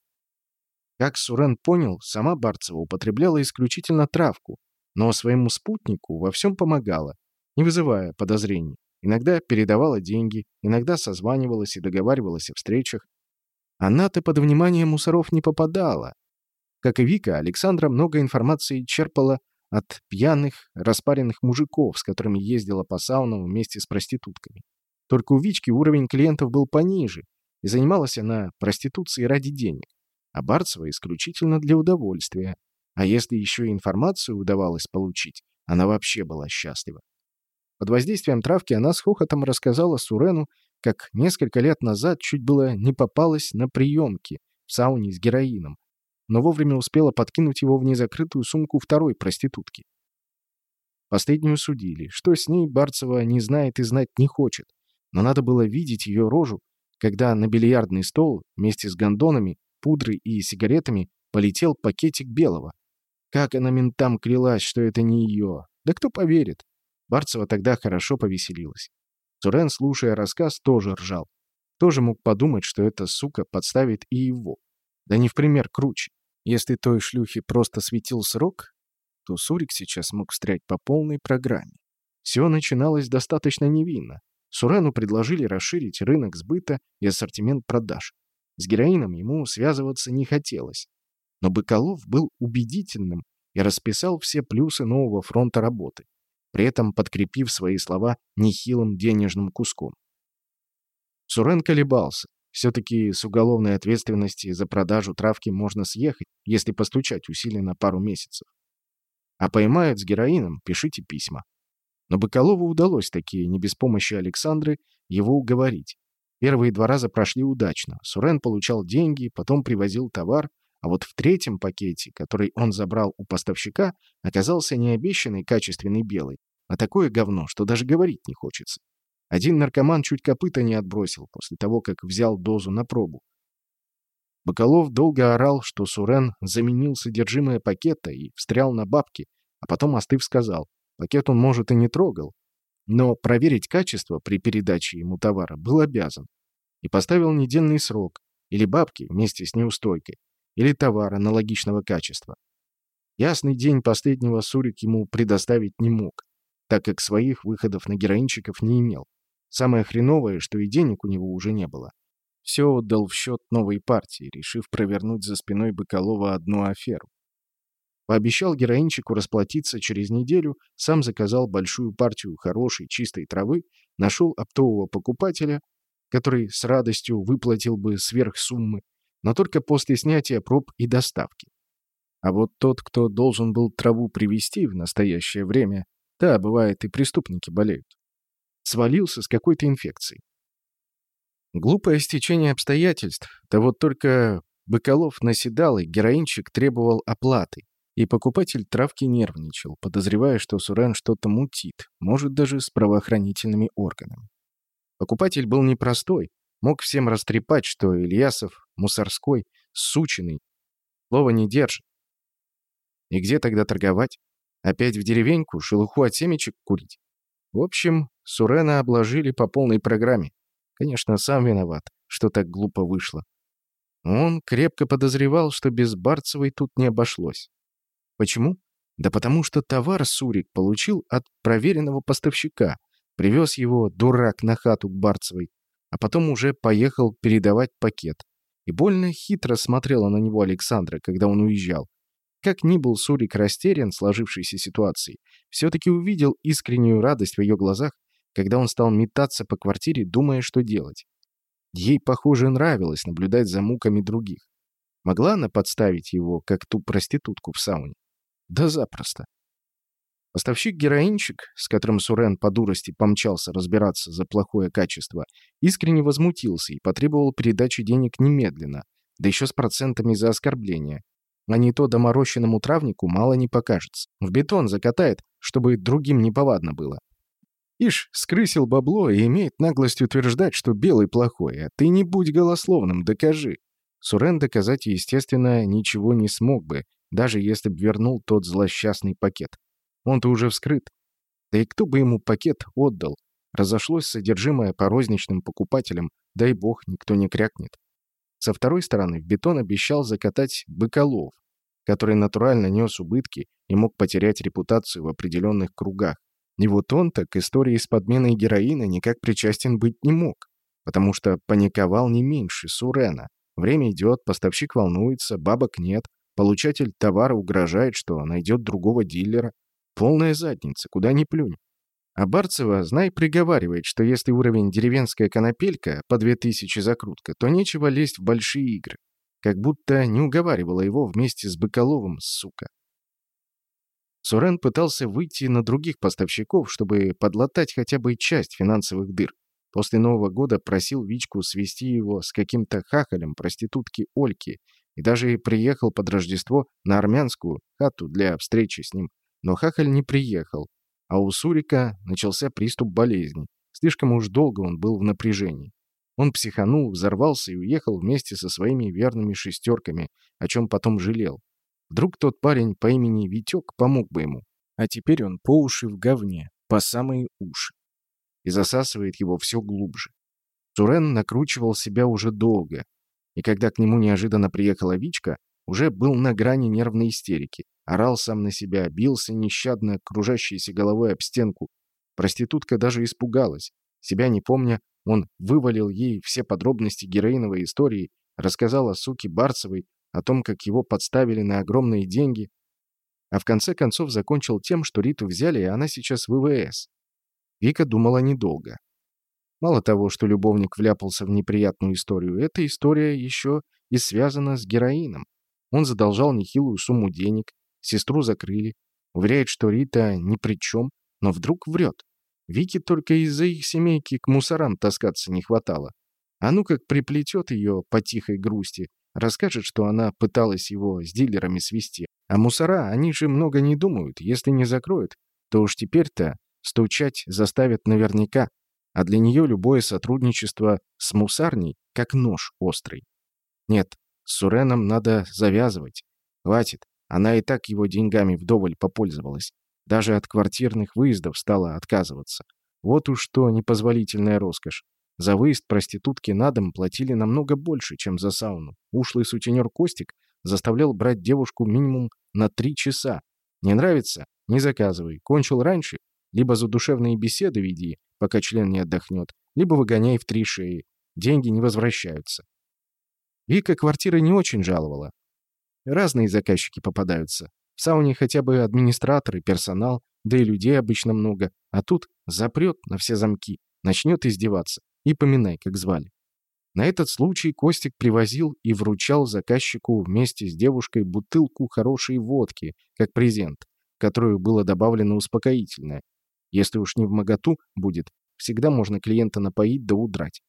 Как Сурен понял, сама Барцева употребляла исключительно травку, но своему спутнику во всем помогала, не вызывая подозрений. Иногда передавала деньги, иногда созванивалась и договаривалась о встречах. Она-то под внимание мусоров не попадала. Как и Вика, Александра много информации черпала от пьяных, распаренных мужиков, с которыми ездила по саунам вместе с проститутками. Только у Вички уровень клиентов был пониже, и занималась она проституцией ради денег, а Барцева исключительно для удовольствия. А если еще и информацию удавалось получить, она вообще была счастлива. Под воздействием травки она с хохотом рассказала Сурену, как несколько лет назад чуть было не попалась на приемки в сауне с героином, но вовремя успела подкинуть его в незакрытую сумку второй проститутки. Последнюю судили. Что с ней, Барцева не знает и знать не хочет. Но надо было видеть ее рожу, когда на бильярдный стол вместе с гондонами, пудрой и сигаретами полетел пакетик белого. Как она ментам клялась, что это не ее. Да кто поверит? Барцева тогда хорошо повеселилась. Сурен, слушая рассказ, тоже ржал. Тоже мог подумать, что эта сука подставит и его. Да не в пример круче. Если той шлюхе просто светил срок, то Сурик сейчас мог встрять по полной программе. Все начиналось достаточно невинно. Сурену предложили расширить рынок сбыта и ассортимент продаж. С героином ему связываться не хотелось. Но Быколов был убедительным и расписал все плюсы нового фронта работы, при этом подкрепив свои слова нехилым денежным куском. Сурен колебался. Все-таки с уголовной ответственности за продажу травки можно съехать, если постучать усиленно пару месяцев. А поймают с героином, пишите письма. Но Быколову удалось такие, не без помощи Александры, его уговорить. Первые два раза прошли удачно. Сурен получал деньги, потом привозил товар, а вот в третьем пакете, который он забрал у поставщика, оказался не обещанный качественный белый, а такое говно, что даже говорить не хочется. Один наркоман чуть копыта не отбросил после того, как взял дозу на пробу. Бакалов долго орал, что Сурен заменил содержимое пакета и встрял на бабки, а потом остыв сказал, пакет он, может, и не трогал, но проверить качество при передаче ему товара был обязан. И поставил недельный срок, или бабки вместе с неустойкой, или товар аналогичного качества. Ясный день последнего Сурик ему предоставить не мог, так как своих выходов на героинчиков не имел. Самое хреновое, что и денег у него уже не было. Все отдал в счет новой партии, решив провернуть за спиной Быколова одну аферу. Пообещал героинчику расплатиться через неделю, сам заказал большую партию хорошей чистой травы, нашел оптового покупателя, который с радостью выплатил бы сверх суммы, но только после снятия проб и доставки. А вот тот, кто должен был траву привезти в настоящее время, да, бывает, и преступники болеют свалился с какой-то инфекцией. Глупое стечение обстоятельств. Да вот только Быколов наседал, и героинчик требовал оплаты. И покупатель травки нервничал, подозревая, что Сурен что-то мутит, может, даже с правоохранительными органами. Покупатель был непростой, мог всем растрепать, что Ильясов, Мусорской, Сучиный, слова не держит. И где тогда торговать? Опять в деревеньку, шелуху от семечек курить? В общем, Сурена обложили по полной программе. Конечно, сам виноват, что так глупо вышло. Он крепко подозревал, что без Барцевой тут не обошлось. Почему? Да потому что товар Сурик получил от проверенного поставщика, привез его, дурак, на хату к Барцевой, а потом уже поехал передавать пакет. И больно хитро смотрела на него Александра, когда он уезжал. Как ни был Сурик растерян сложившейся ситуацией, все-таки увидел искреннюю радость в ее глазах, когда он стал метаться по квартире, думая, что делать. Ей, похоже, нравилось наблюдать за муками других. Могла она подставить его, как ту проститутку в сауне? Да запросто. Поставщик-героинчик, с которым Сурен по дурости помчался разбираться за плохое качество, искренне возмутился и потребовал передачи денег немедленно, да еще с процентами за оскорбление, а не то доморощенному травнику мало не покажется. В бетон закатает, чтобы другим неповадно было. Ишь, скрысил бабло и имеет наглость утверждать, что белый плохой, а ты не будь голословным, докажи. Сурен доказать, естественно, ничего не смог бы, даже если б вернул тот злосчастный пакет. Он-то уже вскрыт. Да и кто бы ему пакет отдал? Разошлось содержимое по розничным покупателям, дай бог, никто не крякнет. Со второй стороны в бетон обещал закатать Быколов, который натурально нес убытки и мог потерять репутацию в определенных кругах. И вот он-то к истории с подменой героина никак причастен быть не мог, потому что паниковал не меньше Сурена. Время идет, поставщик волнуется, бабок нет, получатель товара угрожает, что найдет другого дилера. Полная задница, куда ни плюнь. А Барцева, знай, приговаривает, что если уровень деревенская конопелька по 2000 закрутка, то нечего лезть в большие игры. Как будто не уговаривала его вместе с Быколовым, сука. Сурен пытался выйти на других поставщиков, чтобы подлатать хотя бы часть финансовых дыр. После Нового года просил Вичку свести его с каким-то хахалем проститутки Ольки и даже приехал под Рождество на армянскую хату для встречи с ним. Но хахаль не приехал, а у Сурика начался приступ болезни. Слишком уж долго он был в напряжении. Он психанул, взорвался и уехал вместе со своими верными шестерками, о чем потом жалел. Вдруг тот парень по имени Витек помог бы ему. А теперь он по уши в говне, по самые уши. И засасывает его все глубже. Сурен накручивал себя уже долго. И когда к нему неожиданно приехала Вичка, уже был на грани нервной истерики. Орал сам на себя, бился нещадно, кружащейся головой об стенку. Проститутка даже испугалась. Себя не помня, он вывалил ей все подробности героиновой истории, рассказал о суке Барцевой, о том, как его подставили на огромные деньги, а в конце концов закончил тем, что Риту взяли, и она сейчас в ВВС. Вика думала недолго. Мало того, что любовник вляпался в неприятную историю, эта история еще и связана с героином. Он задолжал нехилую сумму денег, сестру закрыли, уверяет, что Рита ни при чем, но вдруг врет. Вике только из-за их семейки к мусорам таскаться не хватало. А ну как приплетет ее по тихой грусти, Расскажет, что она пыталась его с дилерами свести. А мусора, они же много не думают. Если не закроют, то уж теперь-то стучать заставят наверняка. А для нее любое сотрудничество с мусарней как нож острый. Нет, с Суреном надо завязывать. Хватит. Она и так его деньгами вдоволь попользовалась. Даже от квартирных выездов стала отказываться. Вот уж что непозволительная роскошь. За выезд проститутки на дом платили намного больше, чем за сауну. Ушлый сутенер Костик заставлял брать девушку минимум на три часа. Не нравится? Не заказывай. Кончил раньше? Либо за душевные беседы веди, пока член не отдохнет, либо выгоняй в три шеи. Деньги не возвращаются. Вика квартиры не очень жаловала. Разные заказчики попадаются. В сауне хотя бы администраторы, персонал, да и людей обычно много. А тут запрет на все замки, начнет издеваться. И поминай, как звали. На этот случай Костик привозил и вручал заказчику вместе с девушкой бутылку хорошей водки, как презент, в которую было добавлено успокоительное. Если уж не в моготу будет, всегда можно клиента напоить да удрать.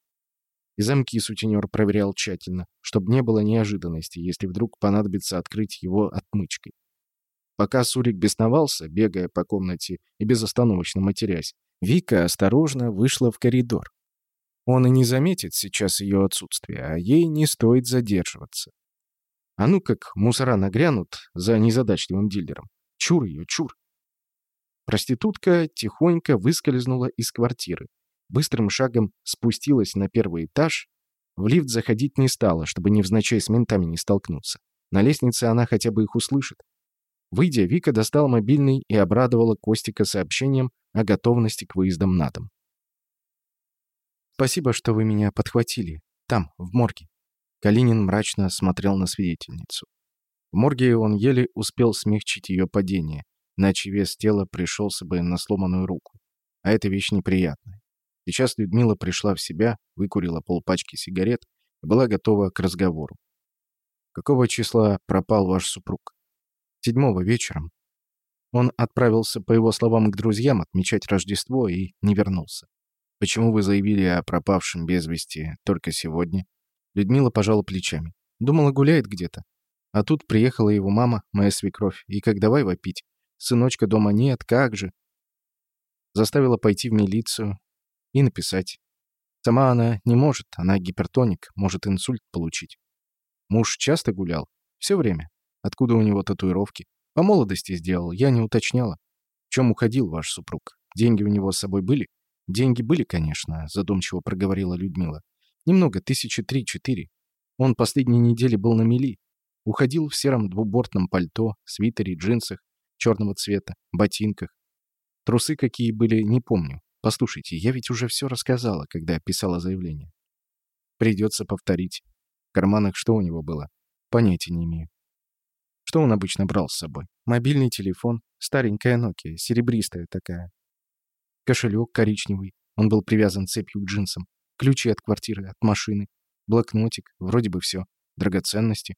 И замки сутенер проверял тщательно, чтобы не было неожиданности, если вдруг понадобится открыть его отмычкой. Пока Сурик бесновался, бегая по комнате и безостановочно матерясь, Вика осторожно вышла в коридор. Он и не заметит сейчас ее отсутствие, а ей не стоит задерживаться. А ну как мусора нагрянут за незадачливым дилером. Чур ее, чур. Проститутка тихонько выскользнула из квартиры. Быстрым шагом спустилась на первый этаж. В лифт заходить не стала, чтобы невзначай с ментами не столкнуться. На лестнице она хотя бы их услышит. Выйдя, Вика достала мобильный и обрадовала Костика сообщением о готовности к выездам на дом. «Спасибо, что вы меня подхватили. Там, в морге». Калинин мрачно смотрел на свидетельницу. В морге он еле успел смягчить ее падение, иначе вес тела пришелся бы на сломанную руку. А это вещь неприятная. Сейчас Людмила пришла в себя, выкурила полпачки сигарет и была готова к разговору. «Какого числа пропал ваш супруг?» «Седьмого вечером». Он отправился, по его словам, к друзьям отмечать Рождество и не вернулся. Почему вы заявили о пропавшем без вести только сегодня?» Людмила пожала плечами. Думала, гуляет где-то. А тут приехала его мама, моя свекровь, и как давай вопить. Сыночка дома нет, как же. Заставила пойти в милицию и написать. Сама она не может, она гипертоник, может инсульт получить. Муж часто гулял? Все время. Откуда у него татуировки? По молодости сделал, я не уточняла. В чем уходил ваш супруг? Деньги у него с собой были? «Деньги были, конечно», — задумчиво проговорила Людмила. «Немного, тысячи три-четыре. Он последние недели был на мели. Уходил в сером двубортном пальто, свитере, джинсах, черного цвета, ботинках. Трусы какие были, не помню. Послушайте, я ведь уже все рассказала, когда писала заявление. Придется повторить. карманах что у него было? Понятия не имею. Что он обычно брал с собой? Мобильный телефон, старенькая Nokia, серебристая такая. Кошелек коричневый, он был привязан цепью к джинсам. Ключи от квартиры, от машины. Блокнотик, вроде бы все. Драгоценности.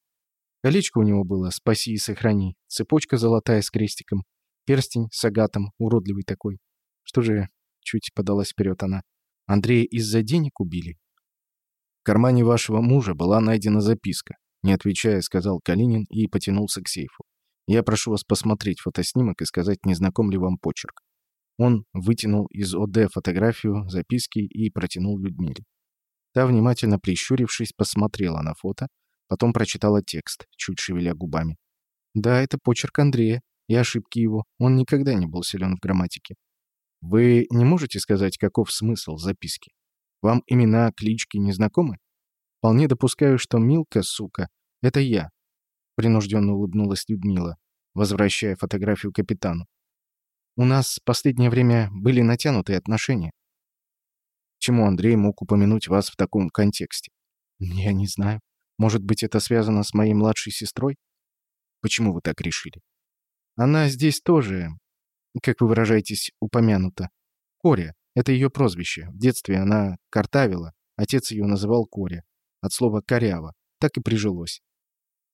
Колечко у него было «Спаси и сохрани». Цепочка золотая с крестиком. Перстень с агатом, уродливый такой. Что же, чуть подалась вперед она. Андрея из-за денег убили? В кармане вашего мужа была найдена записка. Не отвечая, сказал Калинин и потянулся к сейфу. Я прошу вас посмотреть фотоснимок и сказать, не знаком ли вам почерк. Он вытянул из ОД фотографию, записки и протянул Людмиле. Та, внимательно прищурившись, посмотрела на фото, потом прочитала текст, чуть шевеля губами. «Да, это почерк Андрея, и ошибки его. Он никогда не был силен в грамматике. Вы не можете сказать, каков смысл записки? Вам имена, клички не знакомы? Вполне допускаю, что Милка, сука, это я. Принужденно улыбнулась Людмила, возвращая фотографию капитану. У нас в последнее время были натянутые отношения. Чему Андрей мог упомянуть вас в таком контексте? Я не знаю. Может быть, это связано с моей младшей сестрой? Почему вы так решили? Она здесь тоже, как вы выражаетесь, упомянута. Коря — это ее прозвище. В детстве она картавила. Отец ее называл Коря. От слова «корява». Так и прижилось.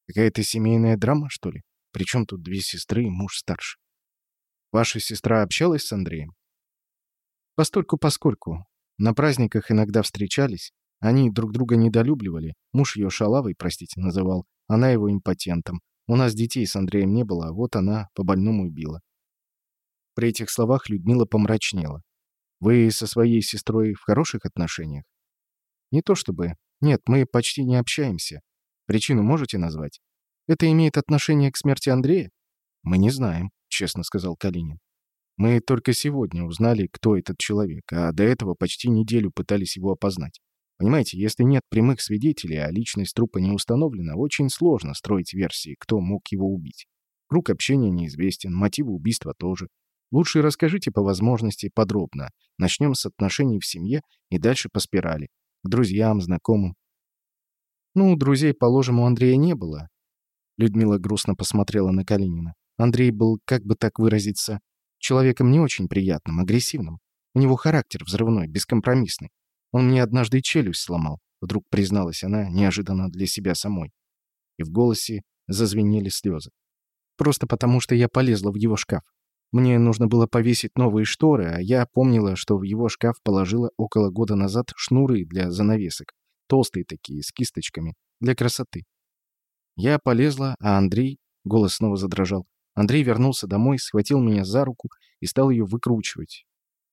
Какая-то семейная драма, что ли? Причем тут две сестры и муж старше? Ваша сестра общалась с Андреем? Постольку-поскольку. На праздниках иногда встречались. Они друг друга недолюбливали. Муж ее шалавой, простите, называл. Она его импотентом. У нас детей с Андреем не было, а вот она по-больному била. При этих словах Людмила помрачнела. «Вы со своей сестрой в хороших отношениях?» «Не то чтобы. Нет, мы почти не общаемся. Причину можете назвать? Это имеет отношение к смерти Андрея?» «Мы не знаем», — честно сказал Калинин. «Мы только сегодня узнали, кто этот человек, а до этого почти неделю пытались его опознать. Понимаете, если нет прямых свидетелей, а личность трупа не установлена, очень сложно строить версии, кто мог его убить. Круг общения неизвестен, мотивы убийства тоже. Лучше расскажите по возможности подробно. Начнем с отношений в семье и дальше по спирали. К друзьям, знакомым. Ну, друзей, положим, у Андрея не было. Людмила грустно посмотрела на Калинина. Андрей был, как бы так выразиться, человеком не очень приятным, агрессивным. У него характер взрывной, бескомпромиссный. Он мне однажды челюсть сломал, вдруг призналась она, неожиданно для себя самой. И в голосе зазвенели слезы. Просто потому, что я полезла в его шкаф. Мне нужно было повесить новые шторы, а я помнила, что в его шкаф положила около года назад шнуры для занавесок. Толстые такие, с кисточками, для красоты. Я полезла, а Андрей... Голос снова задрожал. Андрей вернулся домой, схватил меня за руку и стал ее выкручивать.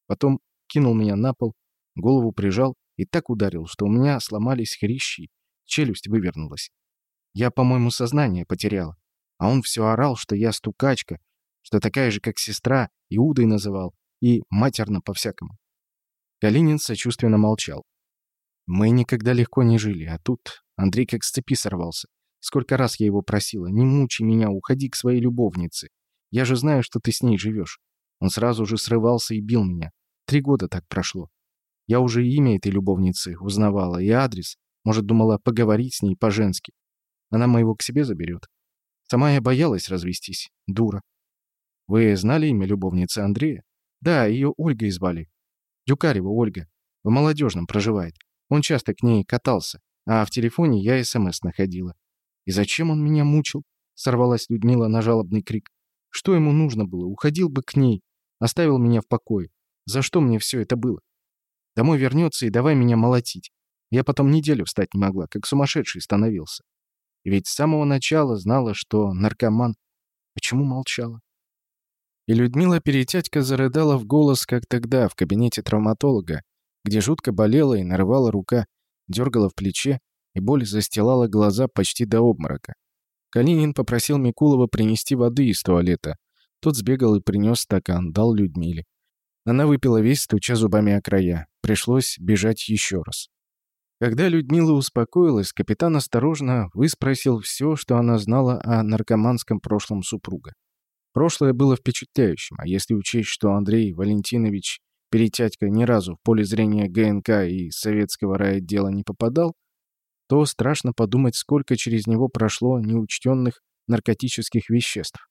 Потом кинул меня на пол, голову прижал и так ударил, что у меня сломались хрящи, челюсть вывернулась. Я, по-моему, сознание потеряла. А он все орал, что я стукачка, что такая же, как сестра, Иудой называл, и матерно по-всякому. Калинин сочувственно молчал. Мы никогда легко не жили, а тут Андрей как с цепи сорвался. Сколько раз я его просила, не мучи меня, уходи к своей любовнице. Я же знаю, что ты с ней живешь. Он сразу же срывался и бил меня. Три года так прошло. Я уже имя этой любовницы узнавала и адрес. Может, думала поговорить с ней по-женски. Она моего к себе заберет. Сама я боялась развестись. Дура. Вы знали имя любовницы Андрея? Да, ее Ольгой звали. Дюкарева Ольга. В молодежном проживает. Он часто к ней катался, а в телефоне я СМС находила. И зачем он меня мучил? Сорвалась Людмила на жалобный крик. Что ему нужно было? Уходил бы к ней. Оставил меня в покое. За что мне все это было? Домой вернется и давай меня молотить. Я потом неделю встать не могла, как сумасшедший становился. И ведь с самого начала знала, что наркоман. Почему молчала? И Людмила Перетятько зарыдала в голос, как тогда, в кабинете травматолога, где жутко болела и нарывала рука, дергала в плече, и боль застилала глаза почти до обморока. Калинин попросил Микулова принести воды из туалета. Тот сбегал и принес стакан, дал Людмиле. Она выпила весь, стуча зубами о края. Пришлось бежать еще раз. Когда Людмила успокоилась, капитан осторожно выспросил все, что она знала о наркоманском прошлом супруга. Прошлое было впечатляющим, а если учесть, что Андрей Валентинович Перетятько ни разу в поле зрения ГНК и советского райотдела не попадал, то страшно подумать, сколько через него прошло неучтенных наркотических веществ.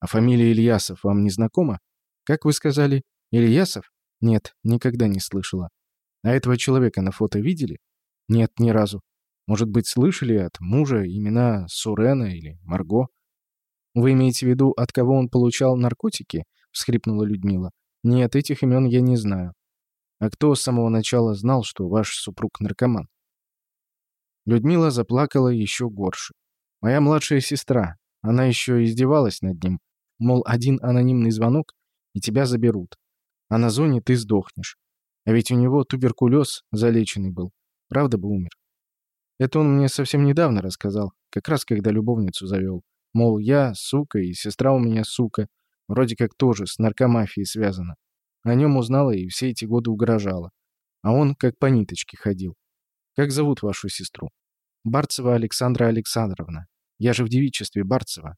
А фамилия Ильясов вам не знакома? Как вы сказали, Ильясов? Нет, никогда не слышала. А этого человека на фото видели? Нет, ни разу. Может быть, слышали от мужа имена Сурена или Марго? Вы имеете в виду, от кого он получал наркотики? всхрипнула Людмила. Нет, этих имен я не знаю. А кто с самого начала знал, что ваш супруг наркоман? Людмила заплакала еще горше. Моя младшая сестра. Она еще издевалась над ним. Мол, один анонимный звонок, и тебя заберут. А на зоне ты сдохнешь. А ведь у него туберкулез залеченный был. Правда бы умер. Это он мне совсем недавно рассказал, как раз когда любовницу завел. Мол, я сука, и сестра у меня сука. Вроде как тоже с наркомафией связана. О нем узнала и все эти годы угрожала. А он как по ниточке ходил. Как зовут вашу сестру? Барцева Александра Александровна. Я же в девичестве Барцева.